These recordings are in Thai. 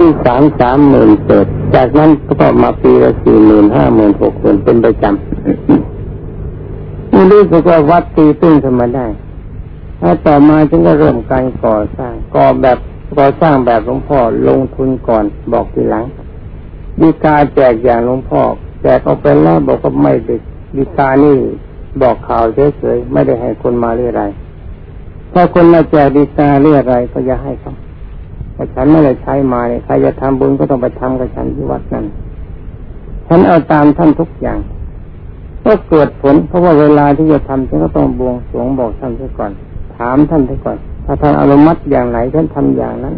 ที่สามสามหมื่นเศษจากนั้นก็มาปีละสี่หมื่นห้าหมื่นหกหมื่นเป็นประจำนี่รู้สึกว่าวัดตีตื้นขึ้นมาได้แล้วต่อมาจึงก็เริ่มการก่อสร้างก่อแบบก่อสร้างแบบหลวงพ่อลงทุนก่อนบอกทีหลังดีกาแจกอย่างหลวงพ่อแจกเอาไปแล้วบอกว่าไม่ได้ดีกานี่บอกข่าวเฉยๆไม่ได้ให้คนมาเรื่อยไรถ้าคนมาแจกดีกาเรื่อยไรก็อย่าให้เขา แต่ฉันไม่ได้ใช้มาเนี่ยใครจะทำบุญก็ต้องไปทำกับฉันที่วัดนั่นฉันเอาตามท่านทุกอย่างก็เกิดผล เพราะว่าเวลาที่จะทำฉันก็ต้องบวงสรวงบอกท่านซะก่อน ถามท่านซะก่อน ถ้าท่านอนุมัติอย่างไหนฉันทำอย่างนั้น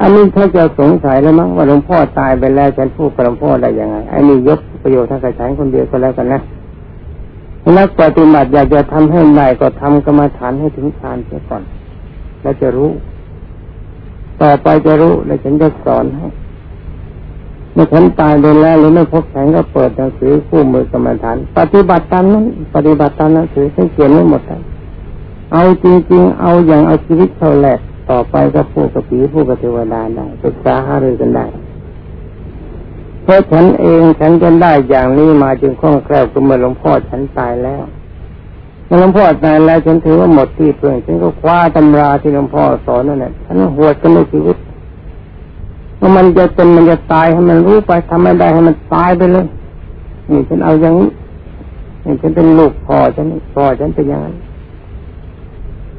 อันนี้ถ้าจะสงสัยแล้วมั้งว่าหลวงพ่อตายไปแล้วฉันพูดกับหลวงพ่อได้ยังไงไอ้นี่ยกประโยชน์ทางกระฉันคนเดียวก็แล้วกันนะนักปฏิบัติอยากจะทำให้ได้ก็ทำกรรมฐานให้ถึงฌานเสียก่อน แล้วจะรู้ ต่อไปจะรู้แล้วฉันจะสอนให้เมื่อฉันตายไปแล้วหรือไม่พบฉันก็เปิดหนังสือคู่มือกรรมฐาน ปฏิบัติตามนั้น ปฏิบัติตามหนังสือฉันเขียนไว้หมดเลยเอาจริงๆ เอาอย่างเอาชีวิตเขาแหลกต่อไปก็พูดกับผีพูดกับเทวดาได้ศึกษาหารือกันได้เพราะฉันเองฉันจนได้อย่างนี้มาจึงคล่องแคล่วก็เมื่อหลวงพ่อฉันตายแล้ว หลวงพ่อตายแล้วฉันถือว่าหมดที่เพื่อนฉันก็คว้าตำราที่หลวงพ่อสอนนั่นแหละฉันหวดกันในชีวิตว่ามันจะเป็นมันจะตายให้มันรู้ไปทำไม่ได้ให้มันตายไปเลยนี่ฉันเอาอย่างนี้นี่ฉันเป็นลูกพ่อฉันพ่อฉันเป็นอย่างนั้น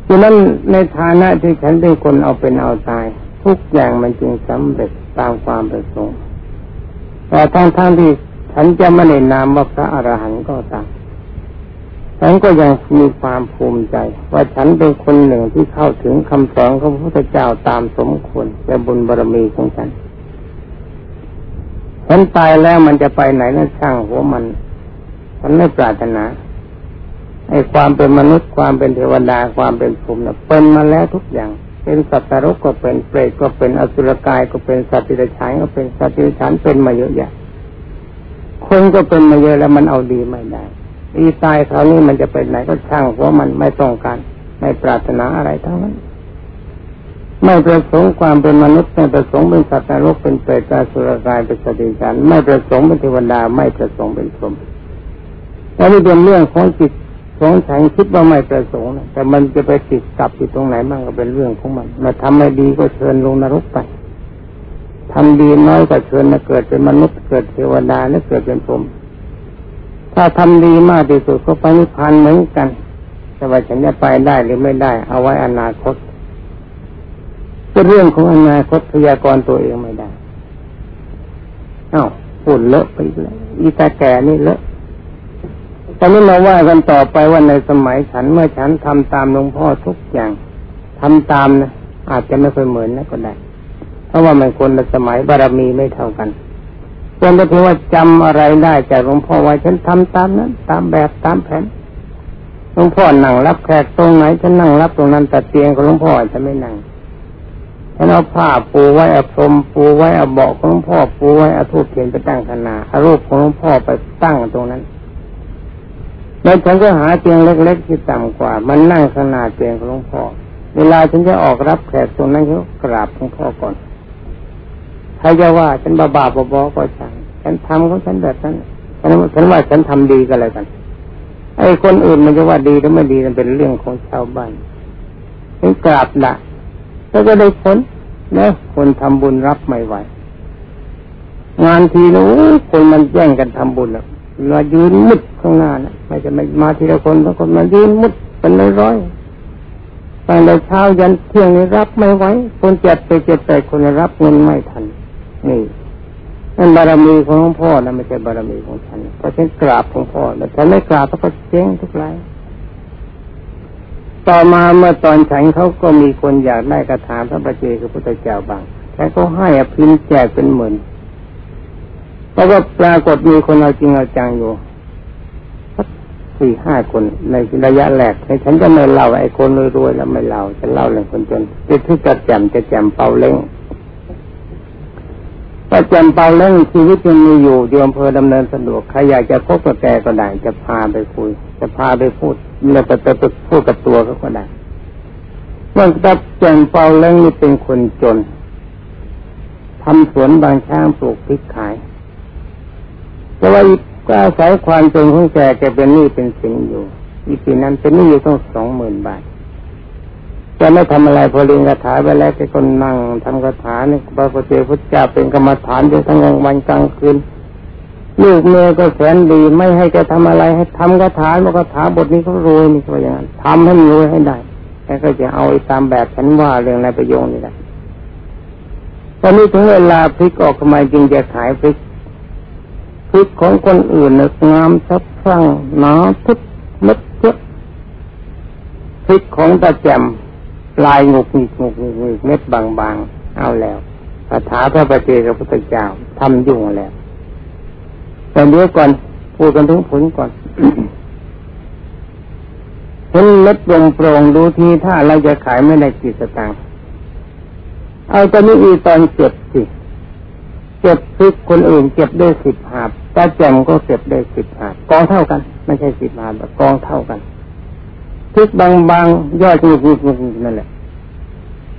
ดังนั้นในฐานะที่ฉันเป็นคนเอาเป็นเอาตาย ทุกอย่างมันจึงสำเร็จตามความประสงค์แต่ทั้งทั้งที่ฉันจะไม่ได้นามว่าพระอรหันต์ก็ตาม ฉันก็ยังมีความภูมิใจ ว่าฉันเป็นคนหนึ่งที่เข้าถึงคำสอนของพระพุทธเจ้าตามสมควรแต่บุญบารมีของฉันฉันตายแล้วมันจะไปไหนนั่นช่างหัวมัน ฉันไม่ปรารถนาไอ้ความเป็นมนุษย์ความเป็นเทวดาความเป็นภูมิเป็นมาแล้วทุกอย่าง เป็นสัตว์นรกก็เป็นเปรตก็เป็นอสุรกายก็เป็นสัตว์ติรฉานก็เป็นสัตว์ติรฉานเป็นมาเยอะแยะคนก็เป็นมาเยอะแล้วมันเอาดีไม่ได้ อีตายคราวนี้มันจะเป็นไหนก็ช่างเพราะมันไม่ต้องการไม่ปรารถนาอะไรทั้งนั้น ไม่ประสงค์ความเป็นมนุษย์ไม่ประสงค์เป็นสัตว์นรกเป็นเปรตสุรกายเป็นสัตว์ติรฉานไม่ประสงค์เป็นเทวดาไม่ประสงค์เป็นพรหมอันนี้เป็นเรื่องของจิตของฉันคิดว่าไม่ประสงค์นะแต่มันจะไปติดกับอยู่ตรงไหนบ้างก็เป็นเรื่องของมันมาทำไม่ดีก็เชิญลงนรกไปทำดีน้อยก็เชิญมาเกิดเป็นมนุษย์เกิดเทวดาและเกิดเป็นพรหม ถ้าทำดีมากที่สุดก็ไปนิพพานเหมือนกัน แต่ว่าฉันจะไปได้หรือไม่ได้ เอาไว้อนาคตเป็นเรื่องของอนาคตพยากรณ์ตัวเองไม่ได้อ้าวฝุ่นเลอะไปแล้วอีตาแก่นี่เลอะตอนนี้มาว่ากันต่อไปว่าในสมัยฉันเมื่อฉันทำตามหลวงพ่อทุกอย่างทำตามนะอาจจะไม่ค่อยเหมือนนะก็ได้ เพราะว่ามันคนละสมัยบารมีไม่เท่ากัน จนไปถึงว่าจำอะไรได้จากหลวงพ่อไว่าฉันทำตามนั้น ตามแบบตามแผนหลวงพ่อนั่งรับแขกตรงไหนฉันนั่งรับตรงนั้นแต่เตียงของหลวงพ่อจะไม่นั่งฉันเอาผ้าปูไว้เอาพรมปูไว้เอาเบาะของหลวงพ่อปูไว้เอาทูบเทียนไปตั้งขนาเอารูปของหลวงพ่อไปตั้งตรงนั้นแล้วฉันก็หาเตียงเล็กๆที่ต่ำกว่า มันนั่งขนาดเตียงของหลวงพ่อ เวลาฉันจะออกรับแขกตรงนั้นเขากราบหลวงพ่อก่อน ใครจะว่าฉันบาบาบอก็ช่างฉันทำของฉันแบบนั้นฉันฉันว่าฉันทำดีก็เลยกัน ไอ้คนอื่นมันจะว่าดีหรือไม่ดีมันเป็นเรื่องของชาวบ้านฉันกราบละแล้วก็ได้ผลนะคนทำบุญรับไม่ไหวงานทีนู้คนมันแย่งกันทำบุญอะมายืนมุดข้างหน้านะไม่จะไม่มาทีละคนบางคนมายืนมุดเป็นร้อยๆตั้งแต่เช้ายันเที่ยงนี้รับไม่ไหวคนเจ็ดไปเจ็ดไปคนรับเงินไม่ทัน นี่นั่นบารมีของพ่อนะไม่ใช่บารมีของฉันเพราะฉันกราบหลวงพ่อแต่ฉันไม่กราบก็เจ๊งทุกไรต่อมาเมื่อตอนฉันเขาก็มีคนอยากได้กระถางพระประเจกับพระพุทธเจ้าบางฉันก็ให้อภินแจกเป็นหมื่นเพราะว่าปรากฏมีคนเอาจริงเอาจังอยู่สี่ห้าคนในระยะแรกในฉันจะไม่เล่าไอ้คนรวยๆแล้วไม่เล่าจะเล่าเรื่องคนจนจะที่จะแจมจะแจมเป่าเล้ง ถ้าจมเปาเล้งชีวิตยังมีอยู่อยู่อำเภอดำเนินสะดวกใครอยากจะพบกับแกก็ได้จะพาไปคุย จะพาไปพูดเราจะไปพูดกับตัวเขาก็ได้เมื่อตับแจมเปาเล้งนี่เป็นคนจนทำสวนบางช้างปลูกพริกขาย แต่ว่าก็อาศัยความจนของแกแกเป็นหนี้เป็นสินอยู่ อีปีนั้นเป็นหนี้อยู่ต้องสองหมื่นบาท แกไม่ทำอะไรพอเรียนคาถาไปแล้วแกก็นั่งทำคาถาเนี่ยพระพุทธเจ้าเป็นกรรมฐานอยู่ทั้งกลางวันกลางคืนลูกเมียก็แสนดีไม่ให้แกทำอะไรให้ทำคาถาเมื่อคาถาบทนี้เขารวยนี่ก็อย่างนั้นทำให้รวยให้ได้แกก็จะเอาตามแบบฉันว่าเรื่องอะไรประโยชน์นี่แหละตอนนี้ถึงเวลาพริกออกมาจึงจะขายพริกพริกของคนอื่นนะงามสับสั่งหนาทุกเม็ดเยอะพริกของตาแจม ลายงุกงกงกงกเม็ดบางๆ เอาแล้วคาถาพระปฏิเจกับพระเจ้าทำยุ่งแล้วแต่เดี๋ยวก่อนพูดกันถึงผลก่อนเห็นเม็ดลงโปร่งดูทีถ้าเราจะขายไม่ได้กี่สตางค์เอาตอนนี้อีตอนเจ็บสิเก็บพริกคนอื่นเก็บได้สิบหาบตาแจมก็เก็บได้สิบหาบกองเท่ากัน ไม่ใช่สิบหาบแต่กองเท่ากัน พริกบางๆยอดงูงูนั่นแหละ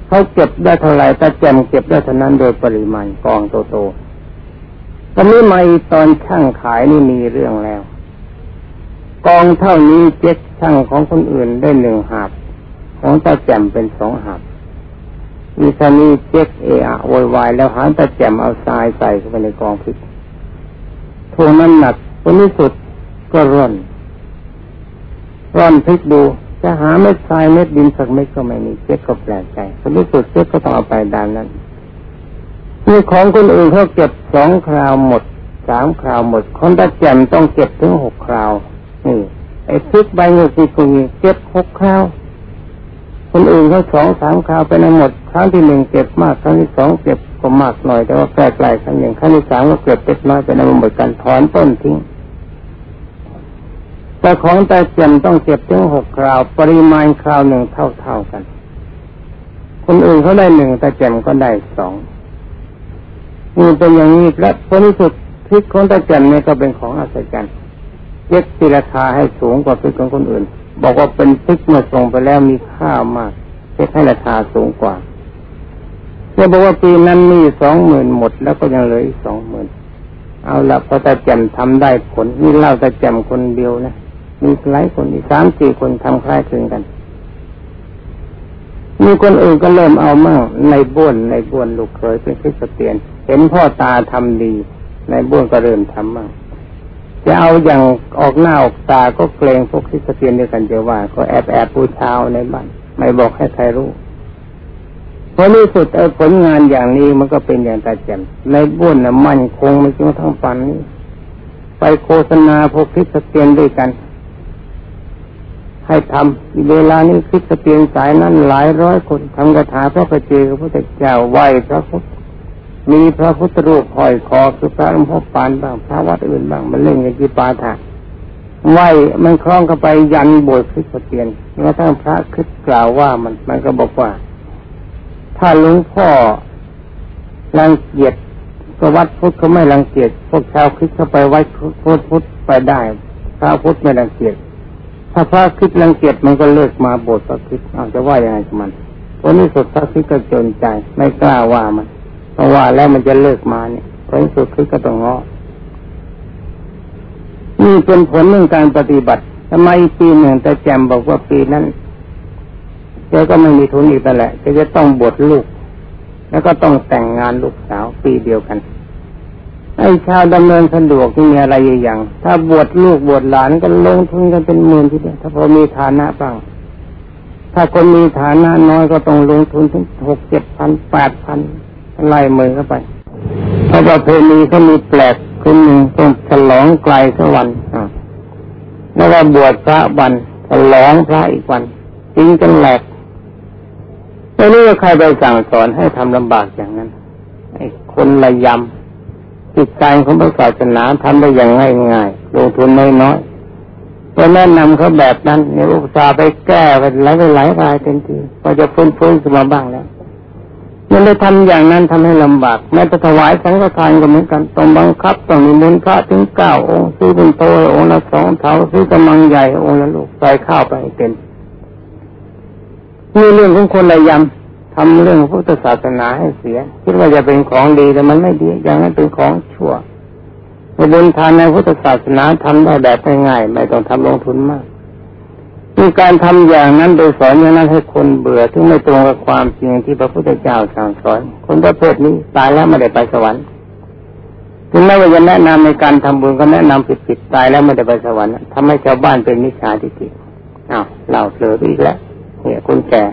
เขาเก็บได้เท่าไหร่ตาแจมเก็บได้เท่านั้นโดยปริมาณกองโตๆตอนนี้มาตอนช่างขายนี่มีเรื่องแล้ว กองเท่านี้เจ๊กช่างของคนอื่นได้หนึ่งหาบของตาแจมเป็นสองหาบมีชนีเจ๊กเอะโวยวายแล้วหาตะแจมเอาทรายใส่เข้าไปในกองพริกทวงน้ำหนักผลที่สุดก็ร่อน ร่อนพริกดูจะหาเม็ดทรายเม็ดดินสักเม็ดก็ไม่มีเจ๊กก็แปลกใจผลที่สุดเจ๊กก็ต้องเอาไปดานนั้นมีของคนอื่นเขาเก็บสองคราวหมดสามคราวหมดคนตะแจมต้องเก็บถึงหกคราวนี่ไอ้พริกใบเงือกคุยเก็บหกคราวคนอื่นเขาสองสามคราวไปในหมดครั้งที่หนึ่งเก็บมากครั้งที่สองเก็บก็มากหน่อยแต่ว่าใกล้ๆครั้งหนึ่งครั้งที่สามก็เก็บเล็กน้อยไปในหมดกันถอนต้นทิ้ง แต่ของต่เจียมต้องเก็บถึงหกคราว ปริมาณคราวหนึ่งเท่าๆกัน คนอื่นเขาได้หนึ่งต่เจียมก็ได้สองนี่เป็นอย่างนี้และผลที่สุดพริกของตะเจียมเนี่ยก็เป็นของอัศจรรย์เย็บตีราคาให้สูงกว่าพริกของคนอื่น บอกว่าเป็นพริกเมื่อส่งไปแล้วมีค่ามากเช็คให้ราคาสูงกว่าเนี่ยบอกว่าปีนั้นมีสองหมื่นหมดแล้วก็ยังเหลืออีกสองหมื่นเอาละพอตาแจ่มทำได้ผลนี่เล่าตาแจ่มคนเดียวนะ มีหลายคนอีกสามสี่คนทำคล้ายคลึงกัน มีคนอื่นก็เริ่มเอามั่งในบ้วนในบ้วนลูกเคยเป็นคริสเตียน เห็นพ่อตาทำดี ในบ้วนก็เริ่มทำมั่งจะเอาอย่างออกหน้าออกตาก็เกรงพวกคริสเตียนด้วยกันจะว่า ก็แอบแอบปูเช้าในบ้านไม่บอกให้ใครรู้พอที่สุดเออผลงานอย่างนี้มันก็เป็นอย่างตาแจ่มในบ้วนน่ะมั่นคงไม่จนทั้งปันนี้ไปโฆษณาพวกคริสเตียนด้วยกัน ให้ทำเวลานี้คริสเตียนสายนั้นหลายร้อยคนทำกระถาพระประเจกับพระเจ้าไหวพระพุทธมีพระพุทธรูปห้อยคอคือพระหลวงพ่อปานบ้างพระวัดอื่นบ้างมันเล่นกันที่ปาถะไหวมันคล้องกันไปยันโบสถ์คริสเตียนแม้วทั้งพระคิดกล่าวว่ามันมันก็บอกว่า ถ้าหลวงพ่อรังเกียจก็วัดพุทธเขาไม่รังเกียจพวกชาวคิดเข้าไปวัดพุทธพุทธไปได้พระพุทธไม่รังเกียจ ถ้าพระคิดรังเกียจมันก็เลิกมาโบสถ์พระคิดเอาจะว่ายังไงกับมันวันนี้สุดพระคิดก็จนใจ ไม่กล้าว่ามันเพราะว่าแล้วมันจะเลิกมาเนี่ยผลสุดคือก็ต้องงอนี่เป็นผลเรื่องการปฏิบัติทำไมปีหนึ่งแต่แจมบอกว่าปีนั้นเจ้ก็ไม่มีทุนอีกแต่แหละจะจะต้องบวชลูก แล้วก็ต้องแต่งงานลูกสาวปีเดียวกัน ไอ้ชาวดำเนินสะดวกที่มีอะไรอย่าง ถ้าบวชลูกบวชหลานก็ลงทุนกันเป็นหมื่นทีเดียวถ้าพอมีฐานะบ้างถ้าคนมีฐานะน้อยก็ต้องลงทุนถึงหกเจ็ดพันแปดพันไล่มือเข้าไปเพราะว่าเพณีเขามีแปลกคนหนึ่งต้องฉลองไกลสักวันแล้วก็บวชพระวันฉลองพระอีกวันจริงกันแหลกไม่รู้ว่าใครไปสั่งสอนให้ทำลำบากอย่างนั้นไอ้คนละยำ จิตใจของพระศาสนาทำได้อย่างง่ายๆลงทุนน้อยๆก็แนะนำเขาแบบนั้นเนี่ยอุตส่าไปแก้ไปหลายหลายรายเต็มทีพอจะฟื้นฟื้นขึ้นมาบ้างแล้วมันได้ทำอย่างนั้นทำให้ลำบากแม้จะถวายสังฆทานก็เหมือนกันต้องบังคับต้องมีมนพระถึงเก้าองค์ซื้อเป็นโตองค์ละสองเท่าซื้อกำลังใหญ่องค์ละลูกใส่ข้าวไปเต็มมีเรื่องของคนละยำ ทำเรื่องพุทธศาสนาให้เสีย คิดว่าจะเป็นของดีแต่มันไม่ดีอย่างนั้นเป็นของชั่วในบุญทานในพุทธศาสนาทำได้แบบง่ายๆไม่ต้องทำลงทุนมากมีการทำอย่างนั้นโดยสอนอย่างนั้นให้คนเบื่อที่ไม่ตรงกับความจริงที่พระพุทธเจ้าสั่งสอน คนประเภทนี้ตายแล้วไม่ได้ไปสวรรค์ถึงแม้ว่าจะแนะนำในการทำบุญก็แนะนำผิดๆตายแล้วไม่ได้ไปสวรรค์ทำให้ชาวบ้านเป็นมิจฉาทิฏฐิอ้าวเล่าเผลออีกแล้วเนี่ยคนแก่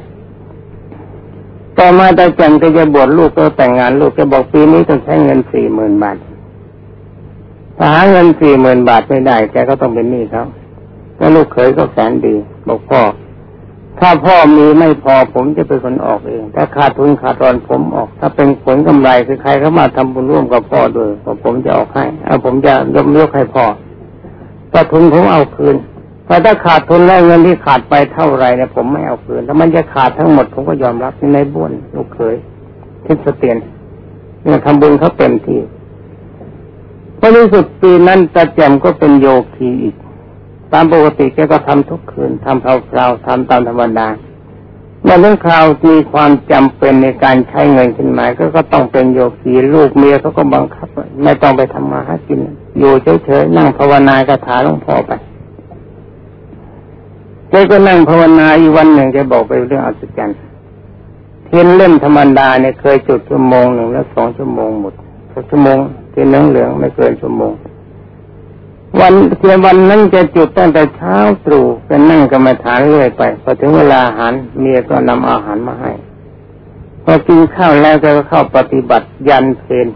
ต่อมาตาจันก็จะบวชลูกก็แต่งงานลูกก็บอกปีนี้ต้องใช้เงินสี่หมื่นบาทถ้าหาเงินสี่หมื่นบาทไม่ได้แกก็ต้องเป็นหนี้เขาแล้วลูกเขยก็แสนดี บอกพ่อ ถ้าพ่อมีไม่พอผมจะเป็นคนออกเอง ถ้าขาดทุนขาดรอนผมออก ถ้าเป็นผลกำไรคือใครเข้ามาทำบุญร่วมกับพ่อด้วยผมจะออกให้เอาผมจะยกยกให้พ่อถ้าทุนผมเอาคืน แต่ถ้าขาดทุนแล้วเงินที่ขาดไปเท่าไรเนี่ยผมไม่เอาคืนถ้ามันจะขาดทั้งหมดผมก็ยอมรับในบ้วนลูกเขยทิศเตียนเนี่ยทำบุญเขาเต็มที่พอที่สุดปีนั้นตาแจ่มก็เป็นโยคีอีก ตามปกติแกก็ทำทุกคืนทำคราวๆทำตามธรรมดาเมื่อเรื่องคราวมีความจำเป็นในการใช้เงินขึ้นมาก็ก็ต้องเป็นโยคีลูกเมียเขาก็บังคับ ไม่ต้องไปทำมาหากิน อยู่เฉยๆนั่งภาวนาคาถาหลวงพ่อไป แกก็นั่งภาวนาอีกวันหนึ่งแกบอกไปเรื่องอัศจรรย์เทียนเล่มธรรมดาเนี่ยเคยจุดชั่วโมงหนึ่งแล้วสองชั่วโมงหมดสักชั่วโมงเทียนเหลืองไม่เกินชั่วโมง วันเทียนวันนั้นจะจุดตั้งแต่เช้าตรู่เป็นนั่งกรรมฐานเรื่อยไปพอถึงเวลาอาหารเมียก็นำอาหารมาให้พอกินข้าวแล้วแกก็เข้าปฏิบัติยันเพลน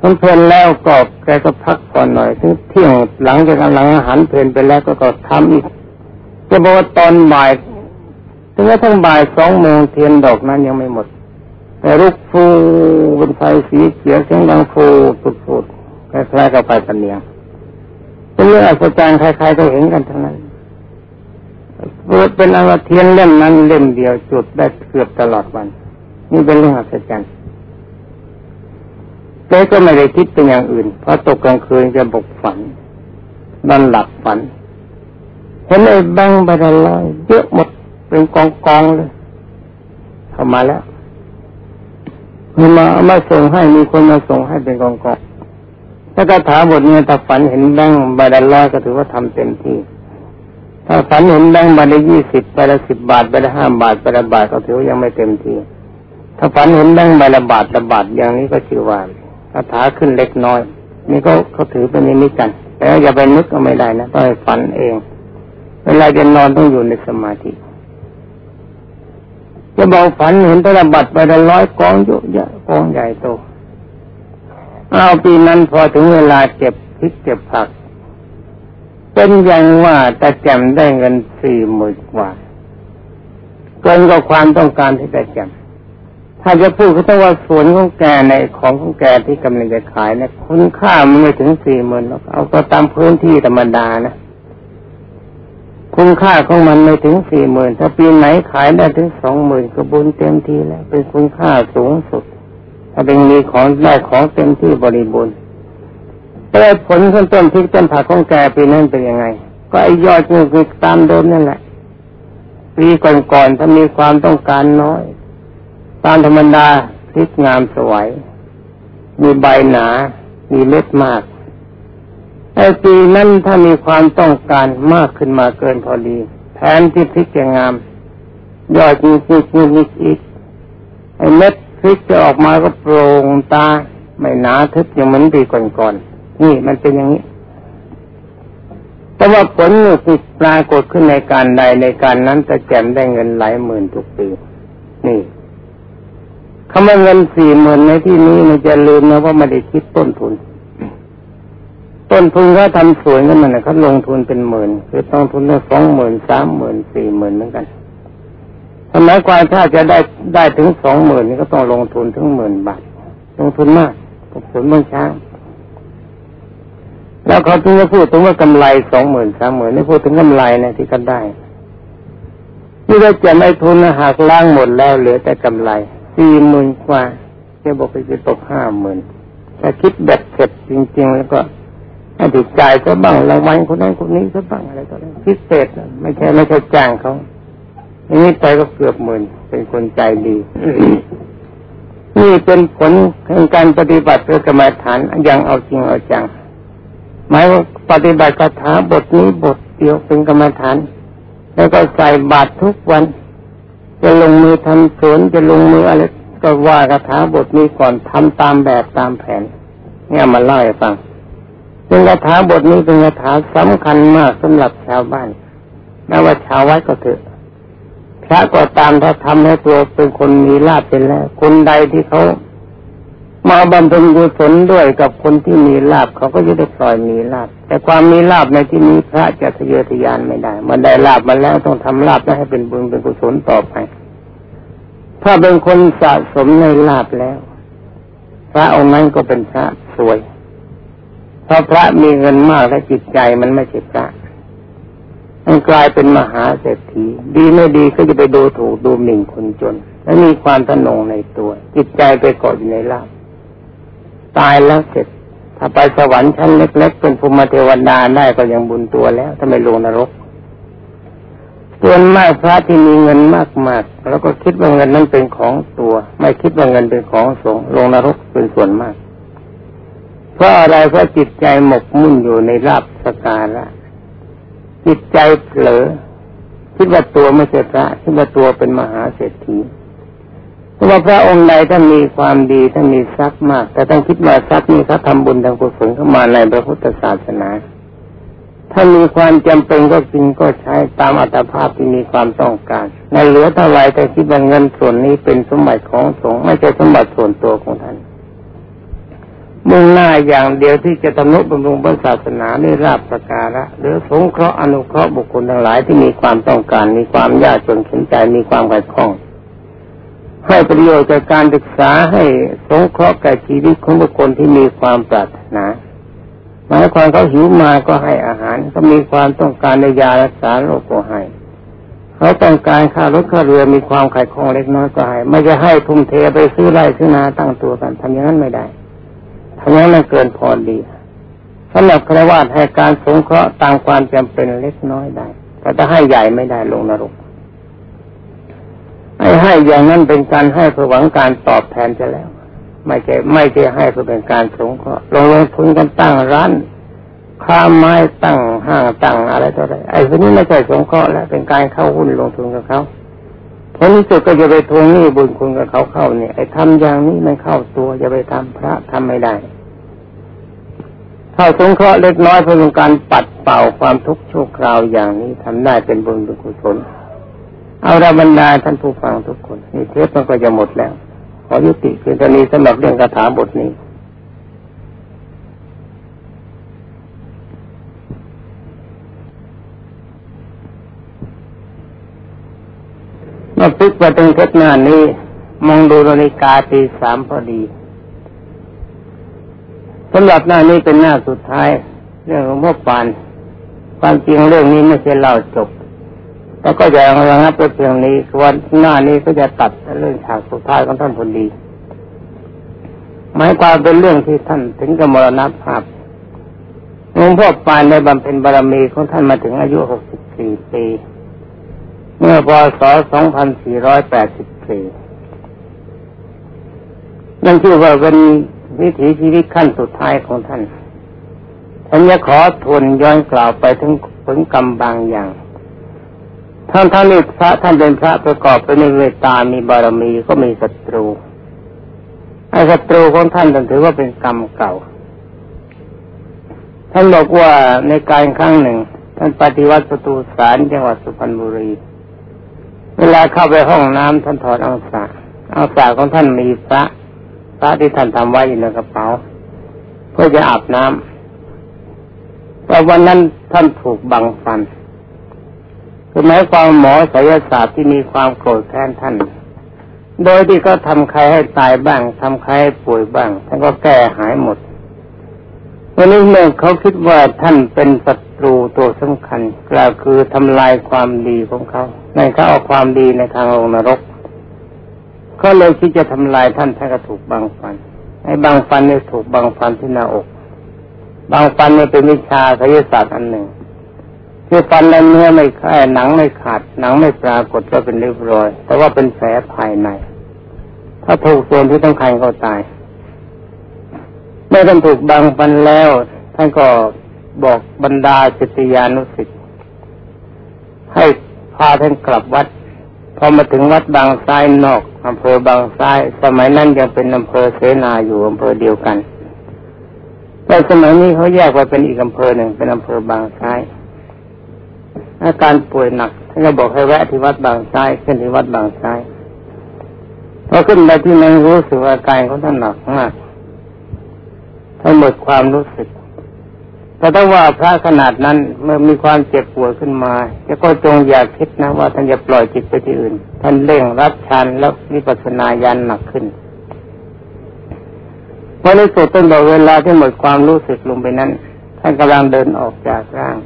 ทนเพลนแล้วก็แกก็พักก่อนหน่อยถึงเที่ยงหลังจากหลังอาหารเพลนไปแล้วก็ก็ทำอีก จะบอกว่าตอนบ่ายถึงแม้ทั้งบ่ายสองโมงเทียนดอกนั้นยังไม่หมด แต่ลุกฟูเป็นไฟสีเขียวเสียงดังฟูปุดๆคล้ายๆกับไฟปันเนียงเป็นเรื่องอัศจรรย์ใครๆก็เห็นกันทั้งนั้นเป็นอวเทียนเล่มนั้นเล่มเดียวจุดได้เกือบตลอดวัน นี่เป็นเรื่องอัศจรรย์แต่ก็ไม่ได้คิดเป็นอย่างอื่นเพราะตกกลางคืนจะบกฝันนอนหลับฝัน ห็นไอ้แบงค์ใบละร้อยเยอะหมดเป็นกองกองเลย เข้ามาแล้วมีมาเอามาส่งให้มีคนมาส่งให้เป็นกองกองถ้าคาถาบทนี้ถ้าฝันเห็นแบงค์ใบละร้อยก็ถือว่าทำเต็มที่ ถ้าฝันเห็นแบงค์ใบละยี่สิบใบละสิบบาทใบละห้าบาทใบละบาทก็ถือว่ายังไม่เต็มที่ ถ้าฝันเห็นแบงค์ใบละบาทละบาทอย่างนี้ก็ชื่อว่าคาถาขึ้นเล็กน้อย นี่ก็เขาถือเป็นนิมิตกันแต่อย่าไปนึกก็ไม่ได้นะต้องฝันเอง เวลาจะนอนต้องอยู่ในสมาธิจะบอกฝันเห็นธนบัตรไปละร้อยกองเยอะแยะกองใหญ่โตเอาปีนั้นพอถึงเวลาเก็บพริกเก็บผัก เป็นอย่างว่าตาแจมได้เงินสี่หมื่นกว่าเกินกว่าความต้องการที่ตาแจมถ้าจะพูดก็ต้องว่าสวนของแกในของของแกที่กำลังจะขายเนี่ยคุณค่ามันไม่ถึงสี่หมื่นหรอกเอาก็ตามพื้นที่ธรรมดานะ คุณค่าของมันไม่ถึงสี่หมื่นถ้าปีไหนขายได้ถึงสองหมื่นก็บุญเต็มทีแล้ว เป็นคุณค่าสูงสุด ถ้าเป็นมีของได้ของเต็มที่บริบูรณ์แต่ผลขึ้นต้นพริกต้นผักของแกปีนั้นเป็นยังไง ก็ไอ้ยอดเงินตามเดิมนั่นแหละปีก่อนๆถ้ามีความต้องการน้อย ตามธรรมดาพริกงามสวยมีใบหนา มีเม็ดมาก ไอ้ปีนั้นถ้ามีความต้องการมากขึ้นมาเกินพอดีแทนที่พริกจะงาม ยอดมีมีมีมีอีกไอ้เม็ดพริกจะออกมาก็โปร่งตา ไม่หนาทึบอย่างเหมือนปีก่อนๆนี่มันเป็นอย่างนี้ แต่ว่าผลนี่ปรากฏขึ้นในการใดในการนั้นจะแจมได้เงินหลายหมื่นทุกปี นี่คำว่าเงินสี่หมื่นในที่นี้มันจะลืมนะว่าไม่ได้คิดต้นทุน ต้นทุนเขาทำสวนกันมันนะเขาลงทุนเป็นหมื่นคือต้องทุนได้สองหมื่นสามหมื่นสี่หมื่นเหมือนกันทำไมควาถ้าจะได้ได้ถึงสองหมื่นนี่ก็ต้องลงทุนถึงหมื่นบาท ลงทุนมากผลเมื่อช้าแล้วเขาถึงจะพูดถึงว่ากำไรสองหมื่นสามหมื่นนี่พูดถึงกำไรนะที่กันได้ที่ได้จะไม่ทุนหักล้างหมดแล้วเหลือแต่กำไรสี่หมื่นกว่าจะบอกไปจะตกห้าหมื่นถ้าคิดแบบเสร็จจริง ๆ แล้วก็ ให้ถูกใจก็บ้างรางวัลคนนั้นคนนี้ก็บ้างอะไรก็ได้พิเศษไม่ใช่ไม่ใช่จ้างเขาอันนี้ไปก็เกือบหมื่นเป็นคนใจดีนี่เป็นผลของการปฏิบัติเพื่อกรรมฐานอย่างเอาจริงเอาจังหมายว่าปฏิบัติคาถาบทนี้บทเดียวเป็นกรรมฐาน แล้วก็ใส่บาตรทุกวัน จะลงมือทำสวนจะลงมืออะไรก็ว่าคาถาบทนี้ก่อนทำตามแบบตามแผน เนี่ยมาเล่าให้ฟัง เป็นคาถาบทนี้เป็นคาถาสำคัญมากสำหรับชาวบ้านแม้ว่าชาววัดก็เถอะพระก็ตามถ้าทำให้ตัวเป็นคนมีลาภเป็นแล้วคนใดที่เขามาบำเพ็ญกุศลด้วยกับคนที่มีลาภเขาก็จะได้ปล่อยมีลาภแต่ความมีลาภในที่นี้พระจะทะเยอทะยานไม่ได้มันได้ลาภมาแล้วต้องทำลาภให้เป็นบุญเป็นกุศลต่อไป ถ้าเป็นคนสะสมในลาภแล้ว พระองค์นั้นก็เป็นพระสวย เพราะพระมีเงินมากและจิตใจมันไม่ใช่พระมันกลายเป็นมหาเศรษฐี ดีไม่ดีก็จะไปดูถูกดูหมิ่นคนจน และมีความทนงในตัว จิตใจไปเกาะอยู่ในลาภตายแล้วเสร็จ ถ้าไปสวรรค์ชั้นเล็ก ๆ เป็นภูมิเทวดาได้ก็ยังบุญตัวแล้วถ้าไม่ลงนรกส่วนมากพระที่มีเงินมากๆแล้วก็คิดว่าเงินนั้นเป็นของตัว ไม่คิดว่าเงินเป็นของสงลงนรกเป็นส่วนมาก เพราะอะไรเพราะจิตใจหมกมุ่นอยู่ในลาบสการะจิตใจเผลอคิดว่าตัวไม่ใช่พระคิดว่าตัวเป็นมหาเศรษฐีเพราะว่าพระองค์ใดท่านมีความดีท่านมีทรัพย์มาก แต่ท่านคิดว่าทรัพย์นี้เขาทำบุญทางกุศลเข้ามาในพระพุทธศาสนาถ้ามีความจำเป็นก็จริงก็ใช้ตามอัตภาพที่มีความต้องการในเหลือเท่าไรแต่คิดว่าเงินส่วนนี้เป็นสมบัติของสงฆ์ไม่ใช่สมบัติส่วนตัวของท่าน มุ่งหน้าอย่างเดียวที่จะทำนุบำรุงพระศาสนาในราบประการะหรือสงเคราะห์อนุเคราะห์บุคคลทั้งหลายที่มีความต้องการ มีความยากจนข็นใจมีความขัดข้อง ให้ประโยชน์จากการศึกษาให้สงเคราะห์แก่ชีวิตของบุคคลที่มีความปรารถนาหมายความเขาหิวมาก็ให้อาหารเขามีความต้องการในยารักษาโรคก็ให้เขาต้องการค่ารถค่าเรือมีความขัดข้องเล็กน้อยก็ให้ ไม่จะให้ทุ่มเทไปซื้อไร่ซื้อนาตั้งตัวกันทำอย่างนั้นไม่ได้ ทั้งนั้นมันเกินพอดีสำหรับครวาสให้การสงเคราะห์ตามความจำเป็นเล็กน้อยได้แต่ถ้าให้ใหญ่ไม่ได้ลงนรกให้ให้อย่างนั้นเป็นการให้เพื่อหวังการตอบแทนจะแล้ว ไม่ใช่ไม่ใช่ให้เพื่อเป็นการสงเคราะห์ลงลงทุนกันตั้งร้านค้าไม้ตั้งห้างตั้งอะไรต่ออะไรไอ้พวกนี้ไม่ใช่สงเคราะห์แล้วเป็นการเข้าหุ้นลงทุนกับเขา ผลที่สุดก็จะไปทวงหนี้บุญคุณกับเขาเข้าเนี่ยไอ้ทำอย่างนี้มันเข้าตัวอย่าไปทำพระทำไม่ได้ถ้าสงเคราะห์เล็กน้อยเพื่อการปัดเป่าความทุกข์ชั่วคราวอย่างนี้ทำได้เป็นบุญเป็นกุศลเอาระบรรดาท่านผู้ฟังทุกคนนี่เทปมันก็จะหมดแล้ว ขอยุติเพียงเท่านี้สำหรับเรื่องคาถาบทนี้ มื่อพลิกมาถึงเทศนานี้ มองดูนาฬิกาตีสามพอดีสำหรับหน้านี้เป็นหน้าสุดท้าย เรื่องของพ่อปานความจริงเรื่องนี้ไม่ใช่เล่าจบแต่ก็จะระงับไปเพียงนี้วันหน้านี้ก็จะตัดเรื่องฉากสุดท้ายของท่านพอดีหมายความเป็นเรื่องที่ท่านถึงกับมรณภาพหลวงพ่อปานในบำเพ็ญบารมีของท่านมาถึงอายุหกสิบสี่ปี เมื่อพศ 2484 นั่นคือว่าเป็นวิถีชีวิตขั้นสุดท้ายของท่านฉันจะขอทวนย้อนกล่าวไปถึงผลกรรมบางอย่าง ท่านท่านนี้พระท่านเป็นพระประกอบไปในเวตามีบารมีก็มีศัตรู ไอ้ศัตรูของท่านถือว่าเป็นกรรมเก่า ท่านบอกว่าในการครั้งหนึ่ง ท่านปฏิวัติประตูสารจังหวัดสุพรรณบุรี เวลาเข้าไปห้องน้ำท่านถอดอังสาอังสาของท่านมีพระพระที่ท่านทำไว้อยู่ในกระเป๋าเพื่อจะอาบน้ำแต่วันนั้นท่านถูกบังฟันคือหมายความหมอศิลศาสตร์ที่มีความโกรธแค้นท่าน โดยที่เขาทำใครให้ตายบ้างทำใครให้ป่วยบ้าง ท่านก็แก้หายหมด วันนี้เมื่อเขาคิดว่าท่านเป็นศัตรูตัวสำคัญกล่าวคือทำลายความดีของเขา ในเขาเอาความดีในทางลงนรก ก็เลยคิดจะทำลายท่านท่านก็ถูกบางฟันไอ้บางฟันเนี่ยถูกบางฟันที่หน้าอก บางฟันเนี่ยเป็นวิชาศิลศาสตร์อันหนึ่งทคือฟันแล้วเนื้อไม่ขาดหนังไม่ขาดหนังไม่ปรากฏก็เป็นเรียบร้อย แต่ว่าเป็นแผลภายใน ถ้าถูกส่วนที่ต้องคันก็ตายเมื่อท่านถูกบังฟันแล้วท่านก็บอกบรรดาจิตยานุสิตให้ พาท่านกลับวัด พอมาถึงวัดบางซ้ายนอกอำเภอบางซ้าย สมัยนั้นยังเป็นอำเภอเสนาอยู่อำเภอเดียวกัน แต่สมัยนี้เขาแยกไปเป็นอีกอำเภอหนึ่งเป็นอำเภอบางซ้าย อาการป่วยหนักท่านก็บอกให้แวะที่วัดบางซ้ายขึ้นที่วัดบางซ้ายพอขึ้นไปที่นั้นรู้สึกอาการเขาท่านหนักมากท่านหมดความรู้สึก แต่ถ้าว่าพระขนาดนั้นเมื่อมีความเจ็บปวดขึ้นมาจะก็จงอย่าคิดนะว่าท่านจะปล่อยจิตไปที่อื่น ท่านเร่งรับฌานแล้ววิปัสสนาญาณหนักขึ้นพอในสุดต้นบอกเวลาที่หมดความรู้สึกลงไปนั้น ท่านกำลังเดินออกจากร่าง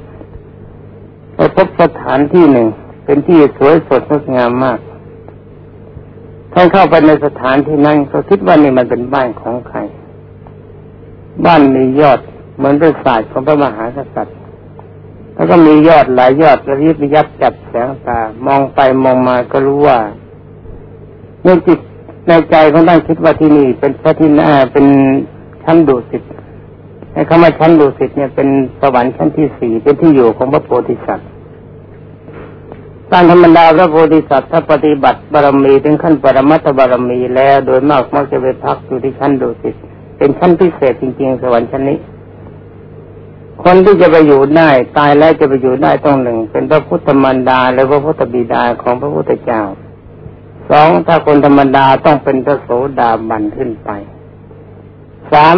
ไปพบสถานที่หนึ่ง เป็นที่สวยสดงดงามมากท่านเข้าไปในสถานที่นั้นก็คิดว่านี่มันเป็นบ้านของใคร บ้านมียอด มือนเป็นศาสตร์ของพระมหากษัตริย์แล้วก็มียอดหลายยอดระยิบยับจับแสงตามองไปมองมาก็รู้ว่าในจิตในใจของท่านคิดว่าที่นี่เป็นพระที่น่าเป็นชั้นดุสิตไอ้คำว่าชั้นดุสิตเนี่ยเป็นสวรรค์ชั้นที่สี่เป็นที่อยู่ของพระโพธิสัตว์ตามธรรมดาพระโพธิสัตว์ถ้าปฏิบัติบารมีถึงขั้นปรมัตถบารมีแล้วโดยมากมักจะไปพักอยู่ที่ชั้นดุสิตเป็นชั้นพิเศษจริง ๆ สวรรค์ชั้นนี้ คนที่จะไปอยู่ได้ตายแล้วจะไปอยู่ได้ต้องหนึ่ง เป็นพระพุทธมารดาและพระพุทธบิดาของพระพุทธเจ้าสองถ้าคนธรรมดาต้องเป็นพระโสดาบันขึ้นไปสาม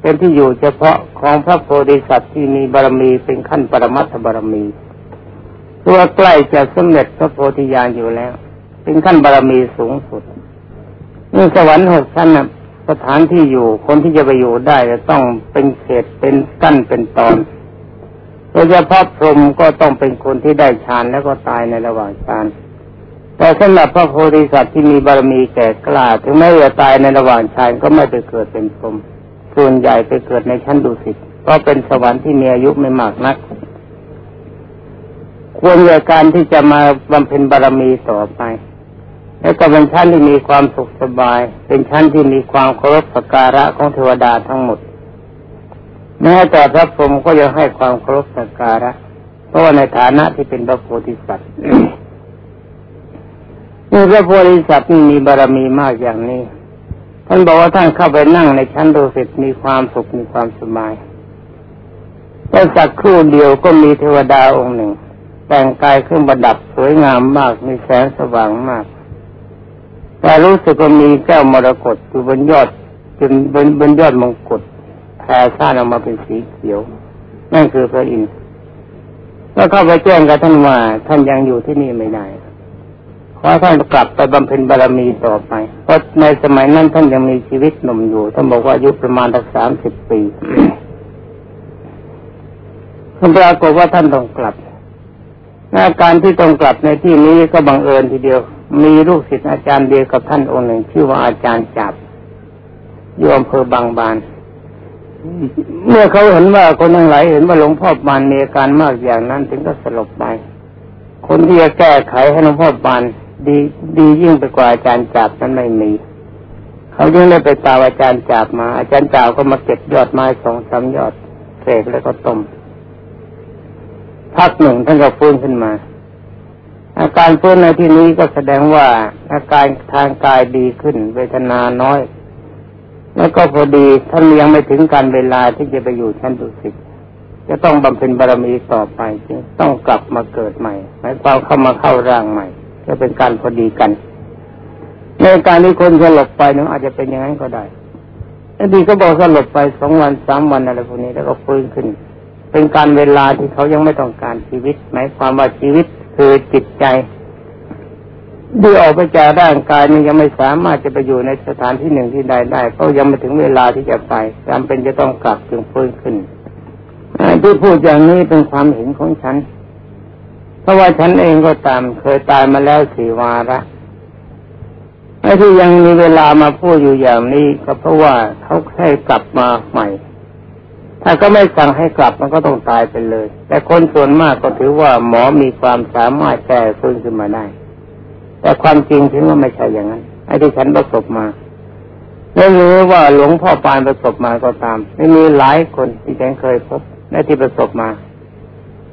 เป็นที่อยู่เฉพาะของพระโพธิสัตว์ที่มีบารมีเป็นขั้นปรมัตถบารมีตัวใกล้จะสำเร็จพระโพธิญาณอยู่แล้ว เป็นขั้นบารมีสูงสุดนี่สวรรค์หกชั้นนะ สถานที่อยู่คนที่จะไปอยู่ได้จะต้องเป็นเขตเป็นกั้นเป็นตอนโดยเฉพาะพรหมก็ต้องเป็นคนที่ได้ฌานแล้วก็ตายในระหว่างฌานแต่สำหรับพระโพธิสัตว์ที่มีบารมีแก่กล้าถึงแม้จะตายในระหว่างฌานก็ไม่ไปเกิดเป็นพรหมส่วนใหญ่ไปเกิดในชั้นดุสิตก็เป็นสวรรค์ที่มีอายุไม่มากนัก ควรในการที่จะมาบำเพ็ญบารมีต่อไป และก็เป็นชั้นที่มีความสุขสบาย เป็นชั้นที่มีความเคารพสักการะของเทวดาทั้งหมดแม้แต่พระพรหมก็ยังให้ความเคารพสักการะ เพราะว่าในฐานะที่เป็นพระโพธิสัตว์นี่พระโพธิสัตว์มีบารมีมากอย่างนี้ท่านบอกว่าท่านเข้าไปนั่งในชั้นดุสิตมีความสุขมีความสบายแต่สักครู่เดียวก็มีเทวดาองค์หนึ่ง แต่งกายเครื่องประดับสวยงามมากมีแสงสว่างมาก แต่รู้สึกว่ามีแก้วมรกตอยู่บนยอดจนบนบนยอดมงกุฎแผ่ซ่านออกมาเป็นสีเขียว นั่นคือพระอินทร์ก็เข้าไปแจ้งกับท่านว่าท่านยังอยู่ที่นี่ไม่ได้ขอท่านกลับไปบำเพ็ญบารมีต่อไป เพราะในสมัยนั้นท่านยังมีชีวิตหนุ่มอยู่ ท่านบอกว่าอายุประมาณสักสามสิบปีท่านปรากฏว่าท่านต้องกลับอาการที่ต้องกลับในที่นี้ก็บังเอิญทีเดียว มีลูกศิษย์อาจารย์เดียวกับท่านองค์หนึ่ง ชื่อว่าอาจารย์จับโยมเพอบางบาน เมื่อเขาเห็นว่าคนทั้งหลายเห็นว่าหลวงพ่อบานมีอาการมากอย่างนั้น ถึงก็สลบไป คนที่จะแก้ไขให้หลวงพ่อบานดีดียิ่งไปกว่าอาจารย์จับนั้นไม่มี เขายิ่งเลยไปตามอาจารย์จับมา อาจารย์จับก็มาเก็บยอดไม้สองสามยอดเสกแล้วก็ต้มพักหนึ่งท่านก็ฟื้นขึ้นมา อาการฟื้นในที่นี้ก็แสดงว่า อาการทางกายดีขึ้นเวทนาน้อย แล้วก็พอดีท่านยังไม่ถึงการเวลาที่จะไปอยู่ชั้นดุสิตจะต้องบำเพ็ญบารมีต่อไปจึงต้องกลับมาเกิดใหม่หมายความเข้ามาเข้าร่างใหม่จะเป็นการพอดีกัน ในการที่คนสลบไปนึงอาจจะเป็นอย่างนั้นก็ได้อดีก็บอกสลบไปสองวันสามวันอะไรพวกนี้แล้วก็ฟื้นขึ้น เป็นการเวลาที่เขายังไม่ต้องการชีวิต หมายความว่าชีวิต คือจิตใจที่ออกไปจากร่างกายนี่ยังไม่สามารถจะไปอยู่ในสถานที่หนึ่งที่ใดได้เพราะยังไม่ถึงเวลาที่จะไปจำเป็นจะต้องกลับจึงฟื้นขึ้นที่พูดอย่างนี้เป็นความเห็นของฉัน เพราะว่าฉันเองก็ตามเคยตายมาแล้วสี่วาระไอ้ที่ยังมีเวลามาพูดอยู่อย่างนี้ก็เพราะว่าเขาแค่กลับมาใหม่ ถ้าก็ไม่สั่งให้กลับมันก็ต้องตายไปเลย แต่คนส่วนมากก็ถือว่าหมอมีความสามารถแก้ฟื้นขึ้นมาได้ แต่ความจริงถึงว่าไม่ใช่อย่างนั้นไอ้ที่ฉันประสบมาไม่รู้ว่าหลวงพ่อปานประสบมาก็ตาม ไม่มีหลายคนที่ฉันเคยพบและที่ประสบมา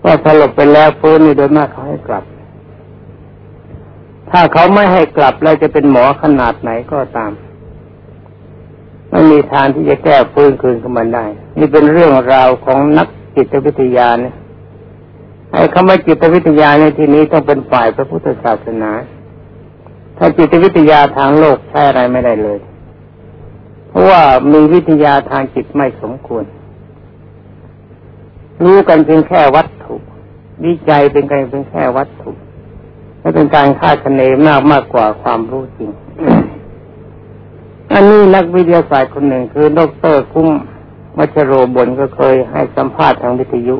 ว่าสลบไปแล้วฟื้นนี่โดยมากเขาให้กลับ ถ้าเขาไม่ให้กลับแล้วจะเป็นหมอขนาดไหนก็ตาม ไม่มีทางที่จะแก้ฟื้นคืนขึ้นมาได้ นี่เป็นเรื่องราวของนักจิตวิทยานี่ไอ้คำว่าจิตวิทยาในที่นี้ต้องเป็นฝ่ายพระพุทธศาสนา ถ้าจิตวิทยาทางโลกใช้อะไรไม่ได้เลย เพราะว่ามีวิทยาทางจิตไม่สมควร รู้กันเพียงแค่วัตถุ วิจัยเป็นการเป็นแค่วัตถุและเป็นการคาดคะเนมากมากกว่าความรู้จริง อันนี้นักวิทยาศาสตร์คนหนึ่งคือดรคุ้มมัชโรบนก็เคยให้สัมภาษณ์ทางวิทยุ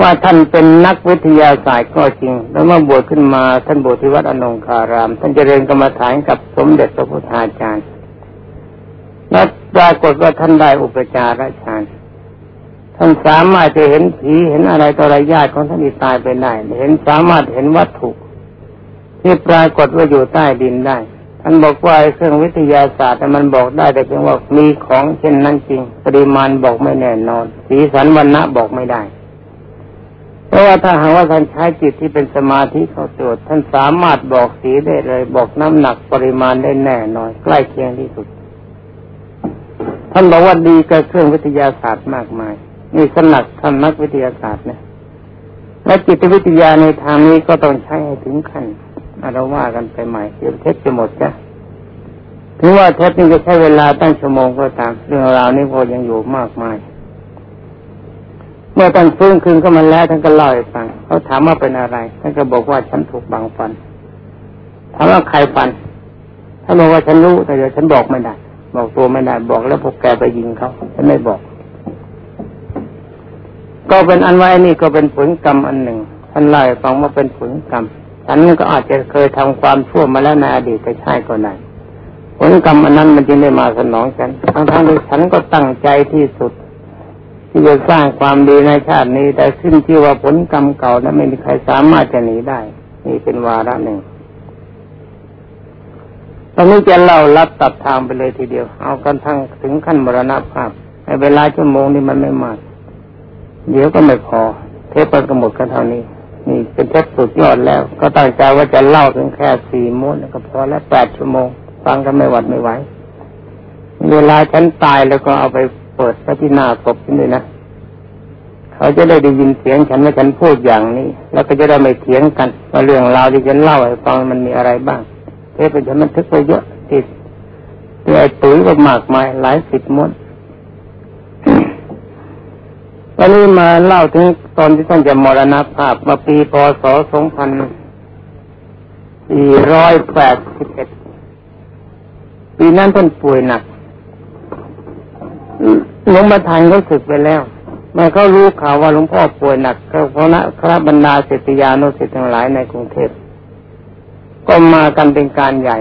ว่าท่านเป็นนักวิทยาศาสตร์ก็จริง แล้วเมื่อบวชขึ้นมาท่านบวชที่วัดอนงคาราม ท่านเจริญกรรมฐานกับสมเด็จพระพุทธาจารย์และปรากฏว่าท่านได้อุปจาระฌานท่านสามารถจะเห็นผีเห็นอะไรต่ออะไรญาติของท่านที่ตายไปได้เห็นสามารถเห็นวัตถุที่ปรากฏว่าอยู่ใต้ดินได้ ท่านบอกว่าเครื่องวิทยาศาสตร์มันบอกได้แต่เพียงว่ามีของเช่นนั้นจริง ปริมาณบอกไม่แน่นอน สีสันวันณะบอกไม่ได้ เพราะว่าถ้าหากว่าท่านใช้จิตที่เป็นสมาธิเข้าตรวจท่านสามารถบอกสีได้เลย บอกน้ำหนักปริมาณได้แน่นอน ใกล้เคียงที่สุด ท่านบอกว่าดีกับเครื่องวิทยาศาสตร์มากมายนี่สนักท่านนักวิทยาศาสตร์นี่ยและจิตวิทยาในทางนี้ก็ต้องใช้ให้ถึงขั้น เราว่ากันไปใหม่เดี๋ยวเทปจะหมดจ้ะถึงว่าเทปนี้จะใช้เวลาตั้งชั่วโมงก็ตามเรื่องราวนี้พอยังอยู่มากมาย เมื่อตั้งฟื้นคืนก็มาแล้วท่านก็เล่าให้ฟังเขาถามว่าเป็นอะไรท่านก็บอกว่าฉันถูกบังฟันถามว่าใครฟันท่านบอกว่าฉันรู้แต่เดี๋ยวฉันบอกไม่ได้บอกตัวไม่ได้บอกแล้วพวกแกไปยิงเขาฉันไม่บอก ก็เป็นอันไว้นี่ก็เป็นผลกรรมอันหนึ่งท่านเล่าให้ฟังว่าเป็นผลกรรม ฉันก็อาจจะเคยทำความชั่วมาแล้วในอดีตแต่ใช่ก็ได้ผลกรรมอันนั้นมันจึงได้มาสนองฉันทั้งทั้งที่ฉันก็ตั้งใจที่สุด ที่จะสร้างความดีในชาตินี้ แต่ขึ้นที่ว่าผลกรรมเก่านั้นไม่มีใครสามารถจะหนีได้ นี่เป็นวาระหนึ่งตอนนี้จะเล่ารับตัดทางไปเลยทีเดียว เอากันทั้งถึงขั้นมรณภาพในเวลาชั่วโมงนี้มันไม่มาก เดี๋ยวก็ไม่พอ เทปก็หมดกันเท่านี้ นี่เป็นเทปสุดยอดแล้ว ก็ตั้งใจว่าจะเล่าถึงแค่สี่ม้วนก็พอแล้วแปดชั่วโมง ฟังกันไม่หวัดไม่ไหวเวลาฉันตายแล้วก็เอาไปเปิดพระที่หน้าศพฉันเลยนะเขาจะได้ได้ยินเสียงฉันว่าฉันพูดอย่างนี้ แล้วก็จะได้ไม่เถียงกันว่าเรื่องราวที่ฉันเล่าให้ฟังมันมีอะไรบ้างเทปเป็นฉันมันทึกไปเยอะติดตัวไอ้ตุ๋ยก็มากมายหลายสิบม้วน วันนี้มาเล่าถึงตอนที่ท่านจะมรณภาพมาปีพศสองพันสี่ร้อยแปดสิบเอ็ดปีนั้นท่านป่วยหนักหลวงมาทานเขาสึกไปแล้วมาเขารู้ข่าวว่าหลวงพ่อป่วยหนักเขาเพราะนะคณะบรรดาเศรษฐยานุสิตทั้งหลายในกรุงเทพก็มากันเป็นการใหญ่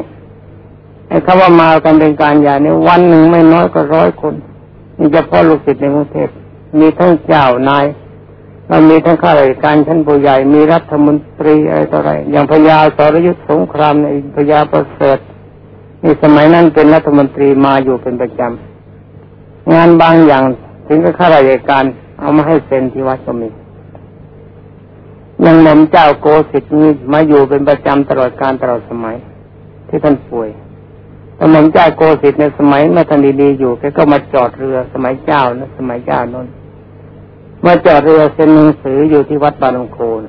ไอ้คำว่ามากันเป็นการใหญ่ในวันหนึ่งไม่น้อยก็ร้อยคนนี่จะพ่อลูกศิษย์ในกรุงเทพ มีทั้งเจ้านายมันมีทั้งข้าราชการชั้นผู้ใหญ่ มีรัฐมนตรีอะไรต่ออะไร อย่างพญาสรยุทธสงครามในพญาประเสริฐนี่สมัยนั้นเป็นรัฐมนตรีมาอยู่เป็นประจำ งานบางอย่างถึงกับข้าราชการเอามาให้เซ็นที่วัดก็มี ยังหม่อมเจ้าโกสิทธิ์นี้มาอยู่เป็นประจำตลอดการตลอดสมัย ที่ท่านป่วยสมัยเจ้าโกสิทธิ์ในสมัยเมื่อท่านดีๆอยู่แกก็มาจอดเรือสมัยเจ้านะสมัยเจ้านนท์ มาจอดเรือเซ็นหนังสืออยู่ที่วัดบาลงโคน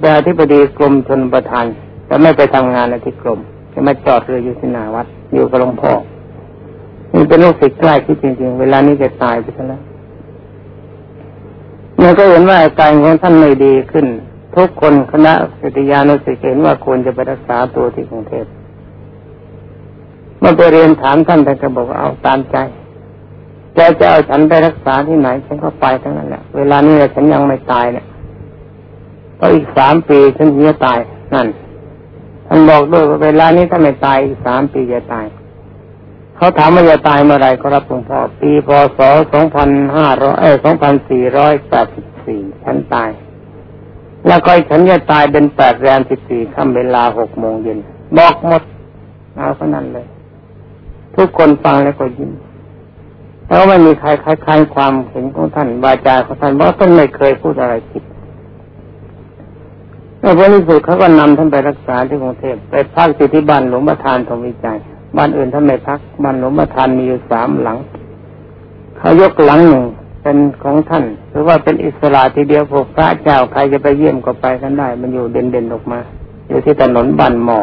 เป็นอธิบดีกรมชนประทานแต่ไม่ไปทำงานในที่กรมจะมาจอดเรืออยู่ที่นาวัด อยู่กับหลวงพ่อนี่เป็นลูกศิษย์ใกล้ที่จริง ๆ เวลานี้จะตายไปแล้วมันก็เห็นว่าอาการของท่านไม่ดีขึ้น ทุกคนคณะสิทธิยานุสิ์เห็นว่าควรจะไปรักษาตัวที่กรุงเทพเมื่อไปเรียนถามท่านท่านก็บอกเอาตามใจ แกจะเอาฉันไปรักษาที่ไหน ฉันก็ไปทั้งนั้นแหละเวลานี้ฉันยังไม่ตายเนี่ยก็อีกสามปีฉันจะตายนั่นท่านบอกด้วยว่าเวลานี้ถ้าไม่ตายอีกสามปีจะตาย เขาถามว่าจะตายเมื่อไรครับหลวงพ่อปีพศสองพันห้าร้อยเอ้สองพันสี่ร้อยแปดสิบสี่ฉันตาย แล้วก็ฉันจะตายเป็นแปดแรมสิบสี่ค่ำเวลาหกโมงเย็นบอกหมดเอาเท่านั้นเลย ทุกคนฟังแล้วก็ยิ้ม แล้วไม่มีใครคัดค้านความเห็นของท่านวาจาของท่านเพราะท่านไม่เคยพูดอะไรผิดในพระนิสุเขาก็นำท่านไปรักษาที่กรุงเทพไปพักที่ที่บ้านหลวงประธานทองวิจัยบ้านอื่นท่านไม่พักบ้านหลวงประธานมีอยู่สามหลังเขายกหลังหนึ่งเป็นของท่าน หรือว่าเป็นอิสระทีเดียวพวกพระเจ้าใครจะไปเยี่ยมก็ไปกันได้ มันอยู่เด่นๆออกมา อยู่ที่ถนนบ้านหมอ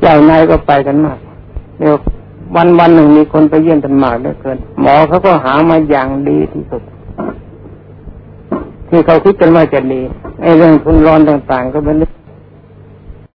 ใหญ่นายก็ไปกันมากเดี๋ยว วันวันหนึ่งมีคนไปเยี่ยมท่านมากเหลือเกิน หมอเขาก็หามาอย่างดีที่สุด ที่เขาคิดกันว่าจะดีไอ้เรื่องทุนร้อนต่าง ๆ ก็เป็นเรื่อง